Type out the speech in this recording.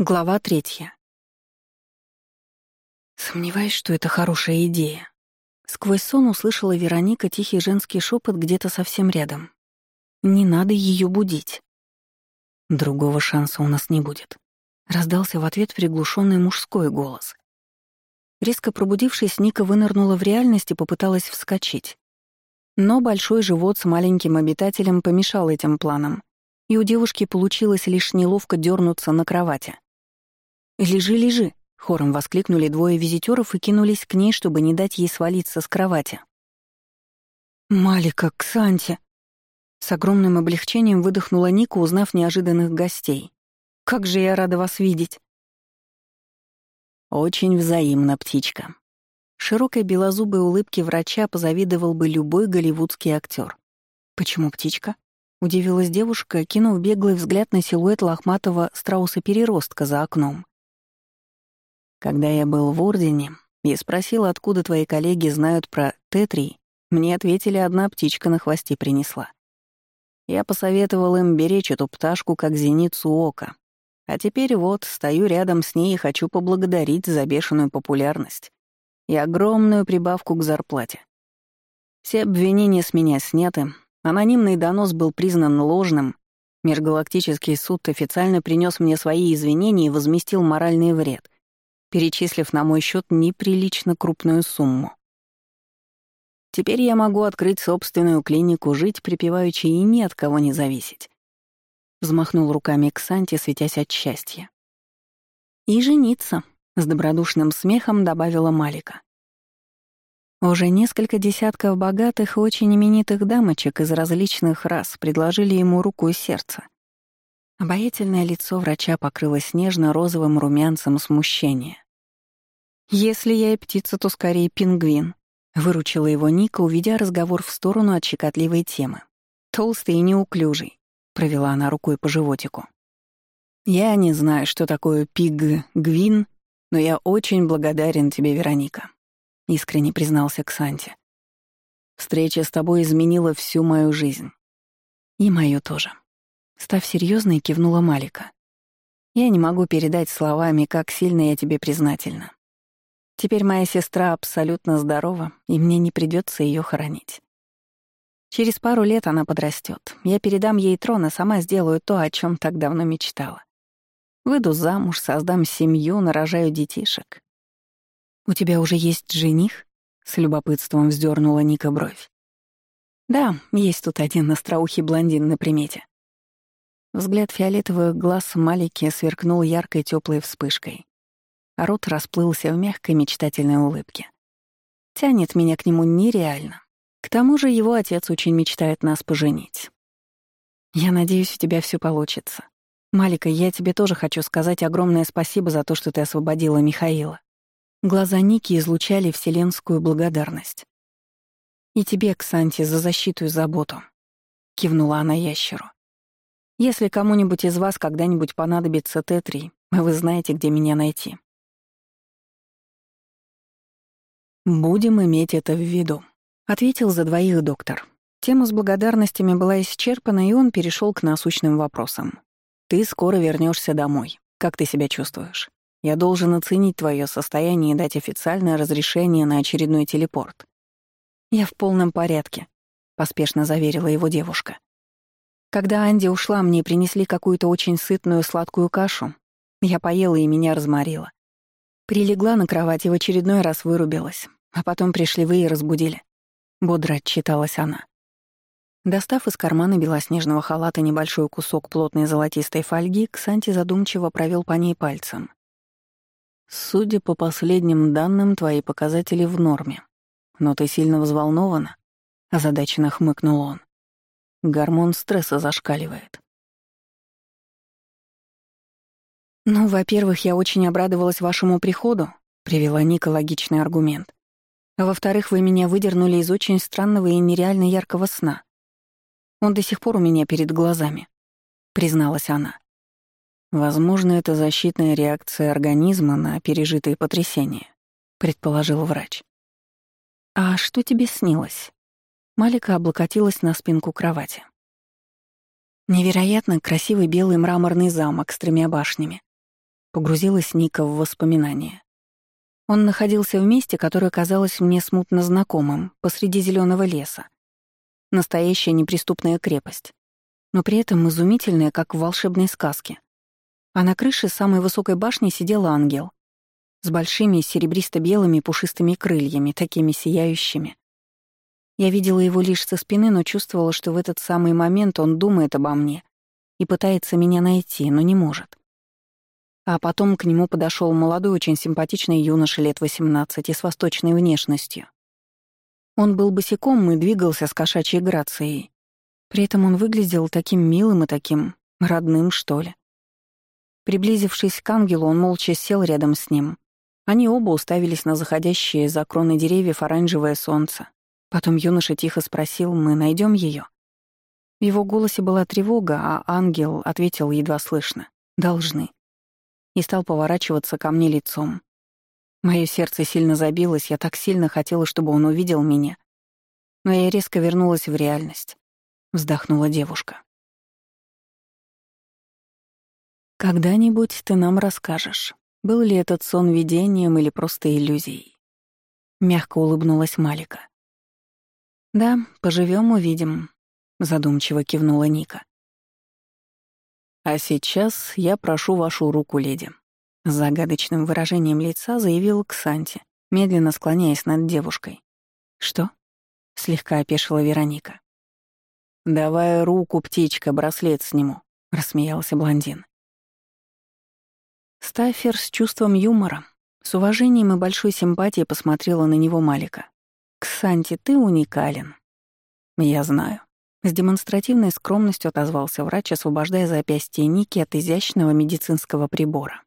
Глава третья. Сомневаюсь, что это хорошая идея. Сквозь сон услышала Вероника тихий женский шепот где-то совсем рядом. Не надо ее будить. Другого шанса у нас не будет. Раздался в ответ приглушенный мужской голос. Резко пробудившись, Ника вынырнула в реальность и попыталась вскочить. Но большой живот с маленьким обитателем помешал этим планам, и у девушки получилось лишь неловко дернуться на кровати. «Лежи, лежи!» — хором воскликнули двое визитеров и кинулись к ней, чтобы не дать ей свалиться с кровати. «Малика, Ксанти!» С огромным облегчением выдохнула Ника, узнав неожиданных гостей. «Как же я рада вас видеть!» «Очень взаимно, птичка». Широкой белозубой улыбке врача позавидовал бы любой голливудский актер. «Почему птичка?» — удивилась девушка, кинув беглый взгляд на силуэт лохматого страуса-переростка за окном. Когда я был в Ордене и спросил, откуда твои коллеги знают про Т-3, мне ответили, одна птичка на хвосте принесла. Я посоветовал им беречь эту пташку как зеницу ока. А теперь вот, стою рядом с ней и хочу поблагодарить за бешеную популярность и огромную прибавку к зарплате. Все обвинения с меня сняты, анонимный донос был признан ложным, Межгалактический суд официально принес мне свои извинения и возместил моральный вред перечислив на мой счет неприлично крупную сумму. Теперь я могу открыть собственную клинику, жить припеваючи и ни от кого не зависеть. Взмахнул руками Ксанти, светясь от счастья. «И жениться», — с добродушным смехом добавила Малика. Уже несколько десятков богатых и очень именитых дамочек из различных рас предложили ему руку и сердце. Обаятельное лицо врача покрылось нежно-розовым румянцем смущения. «Если я и птица, то скорее пингвин», — выручила его Ника, уведя разговор в сторону от щекотливой темы. «Толстый и неуклюжий», — провела она рукой по животику. «Я не знаю, что такое пиг-гвин, но я очень благодарен тебе, Вероника», — искренне признался Ксанти. «Встреча с тобой изменила всю мою жизнь. И мою тоже». Став серьезной, кивнула Малика. «Я не могу передать словами, как сильно я тебе признательна. Теперь моя сестра абсолютно здорова, и мне не придется ее хоронить. Через пару лет она подрастет. Я передам ей трон и сама сделаю то, о чем так давно мечтала. Выйду замуж, создам семью, нарожаю детишек. «У тебя уже есть жених?» — с любопытством вздернула Ника бровь. «Да, есть тут один остроухий блондин на примете». Взгляд фиолетовых глаз Малики сверкнул яркой теплой вспышкой рот расплылся в мягкой мечтательной улыбке. Тянет меня к нему нереально. К тому же его отец очень мечтает нас поженить. Я надеюсь, у тебя все получится. Малика, я тебе тоже хочу сказать огромное спасибо за то, что ты освободила Михаила. Глаза Ники излучали вселенскую благодарность. «И тебе, Ксанти, за защиту и заботу», — кивнула она ящеру. «Если кому-нибудь из вас когда-нибудь понадобится Т-3, вы знаете, где меня найти. «Будем иметь это в виду», — ответил за двоих доктор. Тема с благодарностями была исчерпана, и он перешел к насущным вопросам. «Ты скоро вернешься домой. Как ты себя чувствуешь? Я должен оценить твое состояние и дать официальное разрешение на очередной телепорт». «Я в полном порядке», — поспешно заверила его девушка. Когда Анди ушла, мне принесли какую-то очень сытную сладкую кашу. Я поела и меня разморила. Прилегла на кровать и в очередной раз вырубилась. А потом пришли вы и разбудили. Бодро отчиталась она. Достав из кармана белоснежного халата небольшой кусок плотной золотистой фольги, Ксанти задумчиво провел по ней пальцем. «Судя по последним данным, твои показатели в норме. Но ты сильно взволнована?» — озадаченно хмыкнул он. Гормон стресса зашкаливает. «Ну, во-первых, я очень обрадовалась вашему приходу», — привела Ника логичный аргумент. А во-вторых, вы меня выдернули из очень странного и нереально яркого сна. Он до сих пор у меня перед глазами», — призналась она. «Возможно, это защитная реакция организма на пережитые потрясения», — предположил врач. «А что тебе снилось?» Малика облокотилась на спинку кровати. Невероятно красивый белый мраморный замок с тремя башнями. Погрузилась Ника в воспоминания. Он находился в месте, которое казалось мне смутно знакомым, посреди зеленого леса. Настоящая неприступная крепость. Но при этом изумительная, как в волшебной сказке. А на крыше самой высокой башни сидел ангел. С большими серебристо-белыми пушистыми крыльями, такими сияющими. Я видела его лишь со спины, но чувствовала, что в этот самый момент он думает обо мне и пытается меня найти, но не может. А потом к нему подошел молодой, очень симпатичный юноша лет 18 с восточной внешностью. Он был босиком и двигался с кошачьей грацией. При этом он выглядел таким милым и таким родным, что ли. Приблизившись к ангелу, он молча сел рядом с ним. Они оба уставились на заходящее за кроны деревьев оранжевое солнце. Потом юноша тихо спросил, мы найдем ее. В его голосе была тревога, а ангел ответил едва слышно. «Должны» и стал поворачиваться ко мне лицом. Мое сердце сильно забилось, я так сильно хотела, чтобы он увидел меня. Но я резко вернулась в реальность. Вздохнула девушка. «Когда-нибудь ты нам расскажешь, был ли этот сон видением или просто иллюзией?» Мягко улыбнулась Малика. «Да, поживем, увидим», — задумчиво кивнула Ника. «А сейчас я прошу вашу руку, леди», — с загадочным выражением лица заявил Ксанти, медленно склоняясь над девушкой. «Что?» — слегка опешила Вероника. «Давай руку, птичка, браслет сниму», — рассмеялся блондин. Стаффер с чувством юмора, с уважением и большой симпатией посмотрела на него Малика. «Ксанти, ты уникален». «Я знаю», с демонстративной скромностью отозвался врач, освобождая запястье Ники от изящного медицинского прибора.